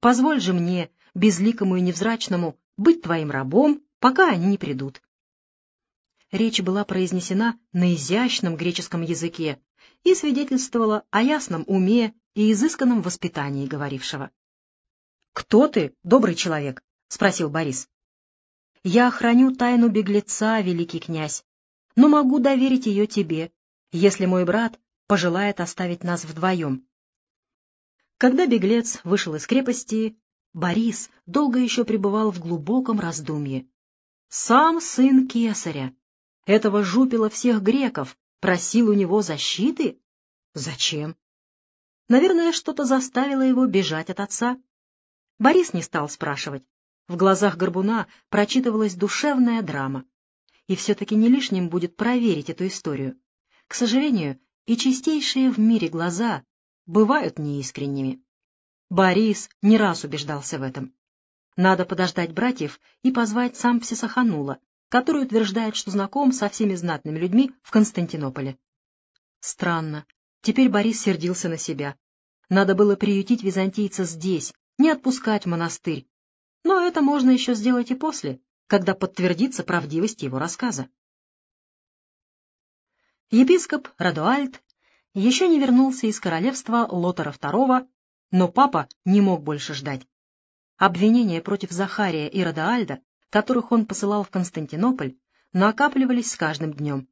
Позволь же мне, безликому и невзрачному, быть твоим рабом, пока они не придут. Речь была произнесена на изящном греческом языке и свидетельствовала о ясном уме и изысканном воспитании говорившего. — Кто ты, добрый человек? — спросил Борис. — Я храню тайну беглеца, великий князь, но могу доверить ее тебе, если мой брат пожелает оставить нас вдвоем. Когда беглец вышел из крепости, Борис долго еще пребывал в глубоком раздумье. Сам сын кесаря, этого жупила всех греков, просил у него защиты? Зачем? Наверное, что-то заставило его бежать от отца. Борис не стал спрашивать. В глазах Горбуна прочитывалась душевная драма. И все-таки не лишним будет проверить эту историю. К сожалению, и чистейшие в мире глаза бывают неискренними. Борис не раз убеждался в этом. Надо подождать братьев и позвать сам Псисаханула, который утверждает, что знаком со всеми знатными людьми в Константинополе. Странно. Теперь Борис сердился на себя. Надо было приютить византийца здесь, не отпускать в монастырь. Но это можно еще сделать и после, когда подтвердится правдивость его рассказа. Епископ Радуальд еще не вернулся из королевства Лотара II, но папа не мог больше ждать. Обвинения против Захария и Радуальда, которых он посылал в Константинополь, накапливались с каждым днем.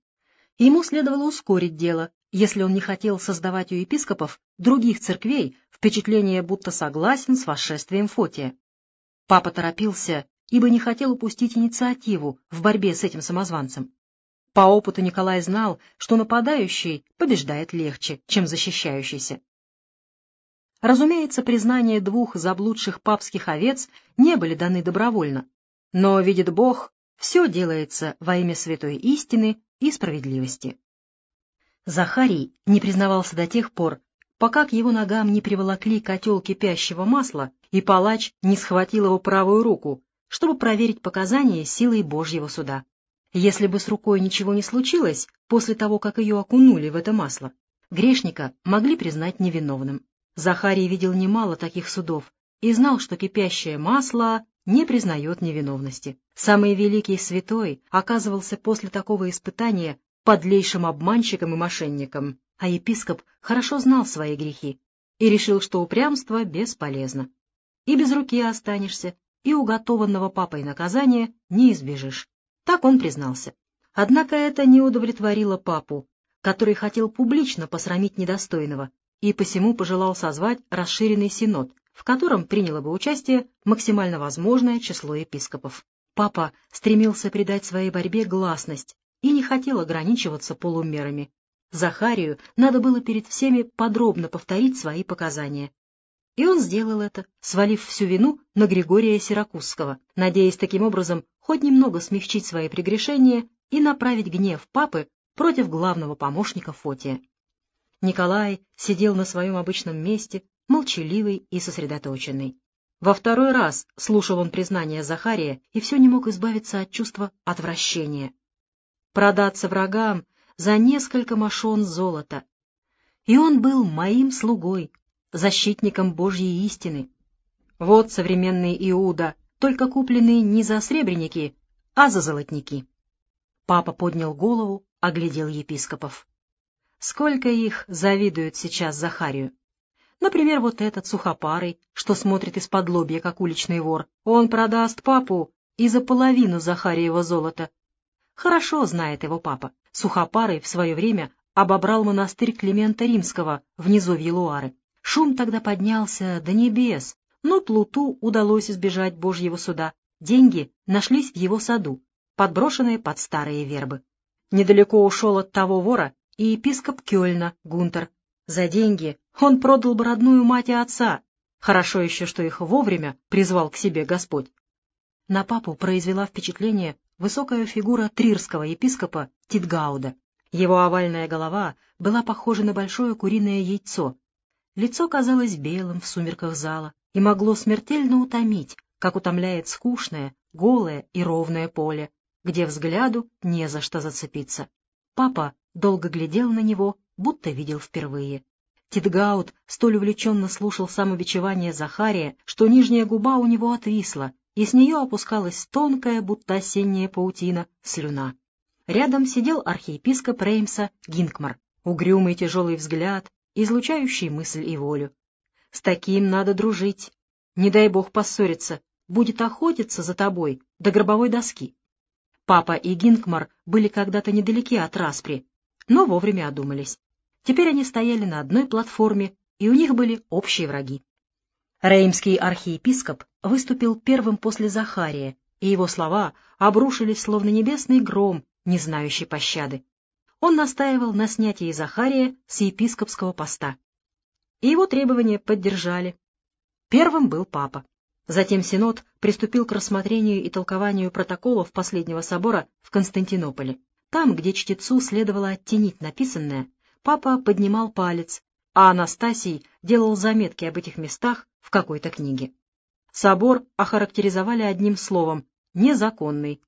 Ему следовало ускорить дело, если он не хотел создавать у епископов других церквей впечатление, будто согласен с восшествием Фотия. Папа торопился, ибо не хотел упустить инициативу в борьбе с этим самозванцем. По опыту Николай знал, что нападающий побеждает легче, чем защищающийся. Разумеется, признания двух заблудших папских овец не были даны добровольно, но, видит Бог, все делается во имя святой истины и справедливости. Захарий не признавался до тех пор, пока к его ногам не приволокли котел кипящего масла, и палач не схватил его правую руку, чтобы проверить показания силой Божьего суда. Если бы с рукой ничего не случилось после того, как ее окунули в это масло, грешника могли признать невиновным. Захарий видел немало таких судов и знал, что кипящее масло не признает невиновности. Самый великий святой оказывался после такого испытания подлейшим обманщиком и мошенником, а епископ хорошо знал свои грехи и решил, что упрямство бесполезно. И без руки останешься, и уготованного папой наказания не избежишь. Так он признался. Однако это не удовлетворило папу, который хотел публично посрамить недостойного, и посему пожелал созвать расширенный синод, в котором приняло бы участие максимально возможное число епископов. Папа стремился придать своей борьбе гласность и не хотел ограничиваться полумерами. Захарию надо было перед всеми подробно повторить свои показания, и он сделал это, свалив всю вину на Григория Сиракузского, надеясь таким образом хоть немного смягчить свои прегрешения и направить гнев папы против главного помощника Фотия. Николай сидел на своем обычном месте, молчаливый и сосредоточенный. Во второй раз слушал он признание Захария и все не мог избавиться от чувства отвращения. Продаться врагам за несколько мошон золота. И он был моим слугой, защитником Божьей истины. Вот современный Иуда, только купленный не за сребреники, а за золотники. Папа поднял голову, оглядел епископов. Сколько их завидуют сейчас Захарию. Например, вот этот сухопарый, что смотрит из-под лобья, как уличный вор. Он продаст папу и за половину Захариева золота. Хорошо знает его папа. Сухопарый в свое время обобрал монастырь Климента Римского внизу Луары. Шум тогда поднялся до небес, но Плуту удалось избежать Божьего суда. Деньги нашлись в его саду, подброшенные под старые вербы. Недалеко ушел от того вора и епископ Кёльна, Гунтер. За деньги он продал бы родную мать и отца. Хорошо еще, что их вовремя призвал к себе Господь. На папу произвела впечатление высокая фигура трирского епископа Титгауда. Его овальная голова была похожа на большое куриное яйцо, Лицо казалось белым в сумерках зала и могло смертельно утомить, как утомляет скучное, голое и ровное поле, где взгляду не за что зацепиться. Папа долго глядел на него, будто видел впервые. Титгаут столь увлеченно слушал самобичевание Захария, что нижняя губа у него отвисла, и с нее опускалась тонкая, будто осенняя паутина, слюна. Рядом сидел архиепископ Реймса Гинкмар, угрюмый тяжелый взгляд, излучающий мысль и волю. С таким надо дружить. Не дай бог поссориться, будет охотиться за тобой до гробовой доски. Папа и Гинкмар были когда-то недалеки от распри, но вовремя одумались. Теперь они стояли на одной платформе, и у них были общие враги. Реймский архиепископ выступил первым после Захария, и его слова обрушились словно небесный гром, не знающий пощады. Он настаивал на снятии Захария с епископского поста. И его требования поддержали. Первым был папа. Затем Синод приступил к рассмотрению и толкованию протоколов последнего собора в Константинополе. Там, где чтецу следовало оттенить написанное, папа поднимал палец, а Анастасий делал заметки об этих местах в какой-то книге. Собор охарактеризовали одним словом «незаконный».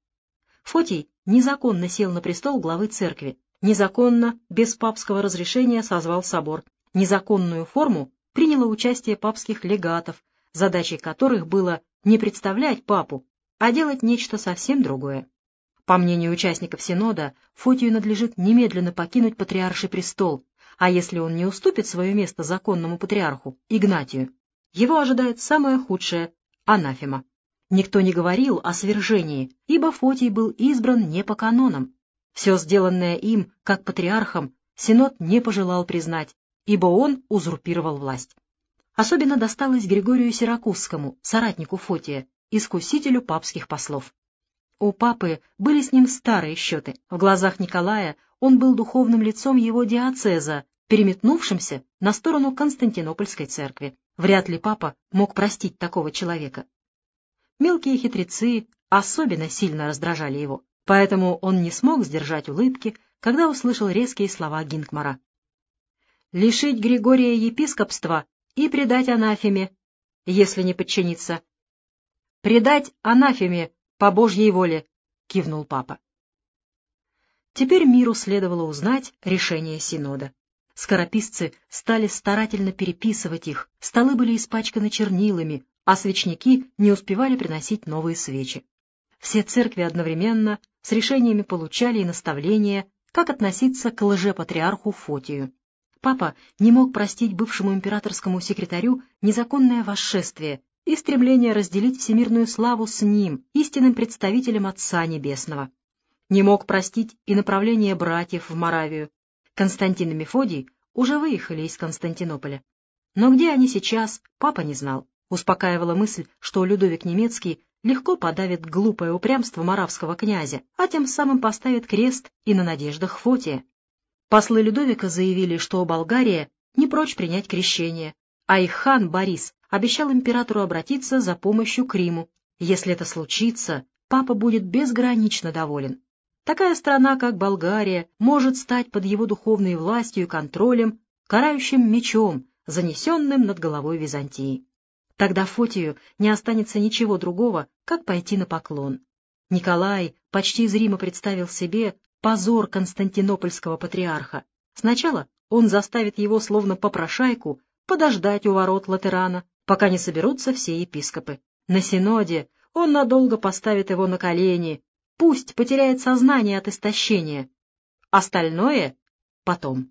Фотий незаконно сел на престол главы церкви, незаконно, без папского разрешения созвал собор, незаконную форму приняло участие папских легатов, задачей которых было не представлять папу, а делать нечто совсем другое. По мнению участников Синода, Фотию надлежит немедленно покинуть патриарший престол, а если он не уступит свое место законному патриарху, Игнатию, его ожидает самое худшее — анафема. Никто не говорил о свержении, ибо Фотий был избран не по канонам. Все сделанное им, как патриархом, Синод не пожелал признать, ибо он узурпировал власть. Особенно досталось Григорию Сиракузскому, соратнику Фотия, искусителю папских послов. У папы были с ним старые счеты. В глазах Николая он был духовным лицом его диацеза, переметнувшимся на сторону Константинопольской церкви. Вряд ли папа мог простить такого человека. Мелкие хитрецы особенно сильно раздражали его, поэтому он не смог сдержать улыбки, когда услышал резкие слова Гинкмара. «Лишить Григория епископства и предать анафеме, если не подчиниться. «Предать анафеме по Божьей воле», — кивнул папа. Теперь миру следовало узнать решение Синода. Скорописцы стали старательно переписывать их, столы были испачканы чернилами, а свечники не успевали приносить новые свечи. Все церкви одновременно с решениями получали и наставления, как относиться к лжепатриарху Фотию. Папа не мог простить бывшему императорскому секретарю незаконное восшествие и стремление разделить всемирную славу с ним, истинным представителем Отца Небесного. Не мог простить и направление братьев в Моравию. Константин и Мефодий уже выехали из Константинополя. Но где они сейчас, папа не знал. Успокаивала мысль, что Людовик Немецкий легко подавит глупое упрямство моравского князя, а тем самым поставит крест и на надеждах Фотия. Послы Людовика заявили, что Болгария не прочь принять крещение, а их хан Борис обещал императору обратиться за помощью к Риму. Если это случится, папа будет безгранично доволен. Такая страна, как Болгария, может стать под его духовной властью и контролем карающим мечом, занесенным над головой Византии. Тогда Фотию не останется ничего другого, как пойти на поклон. Николай почти зримо представил себе, позор константинопольского патриарха. Сначала он заставит его, словно попрошайку, подождать у ворот Латерана, пока не соберутся все епископы. На Синоде он надолго поставит его на колени, пусть потеряет сознание от истощения. Остальное — потом.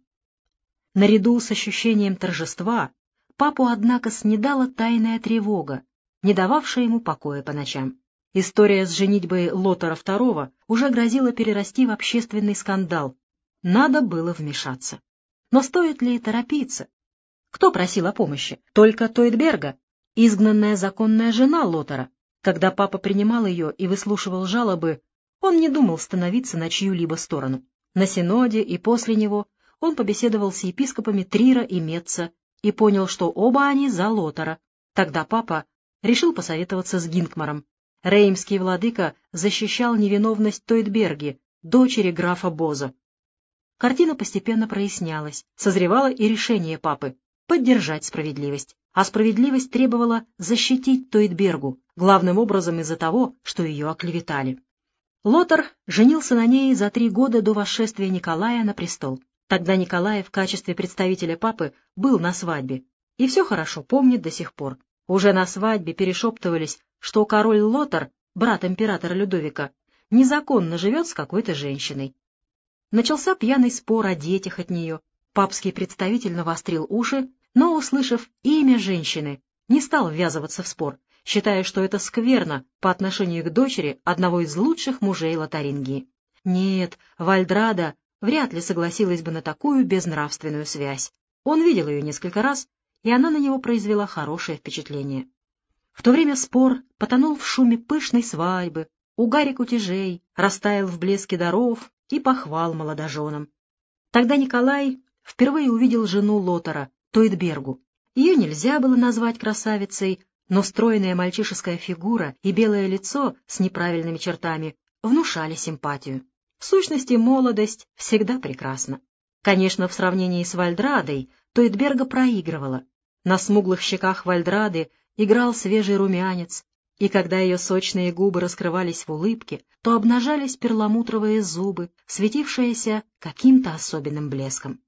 Наряду с ощущением торжества папу, однако, снедала тайная тревога, не дававшая ему покоя по ночам. История с женитьбой Лотера II уже грозила перерасти в общественный скандал. Надо было вмешаться. Но стоит ли торопиться? Кто просил о помощи? Только Тойдберга, изгнанная законная жена Лотера. Когда папа принимал ее и выслушивал жалобы, он не думал становиться на чью-либо сторону. На Синоде и после него он побеседовал с епископами Трира и Метца и понял, что оба они за Лотера. Тогда папа решил посоветоваться с Гинкмаром, Реймский владыка защищал невиновность Тойтберги, дочери графа Боза. Картина постепенно прояснялась, созревало и решение папы — поддержать справедливость. А справедливость требовала защитить Тойтбергу, главным образом из-за того, что ее оклеветали. Лотар женился на ней за три года до восшествия Николая на престол. Тогда Николай в качестве представителя папы был на свадьбе и все хорошо помнит до сих пор. Уже на свадьбе перешептывались, что король Лотар, брат императора Людовика, незаконно живет с какой-то женщиной. Начался пьяный спор о детях от нее. Папский представитель навострил уши, но, услышав имя женщины, не стал ввязываться в спор, считая, что это скверно по отношению к дочери одного из лучших мужей Лотарингии. Нет, Вальдрада вряд ли согласилась бы на такую безнравственную связь. Он видел ее несколько раз, и она на него произвела хорошее впечатление. В то время спор потонул в шуме пышной свадьбы, угаре кутежей, растаял в блеске даров и похвал молодоженам. Тогда Николай впервые увидел жену Лотера, Тойтбергу. Ее нельзя было назвать красавицей, но стройная мальчишеская фигура и белое лицо с неправильными чертами внушали симпатию. В сущности, молодость всегда прекрасна. Конечно, в сравнении с Вальдрадой Тойтберга проигрывала. На смуглых щеках Вальдрады играл свежий румянец, и когда ее сочные губы раскрывались в улыбке, то обнажались перламутровые зубы, светившиеся каким-то особенным блеском.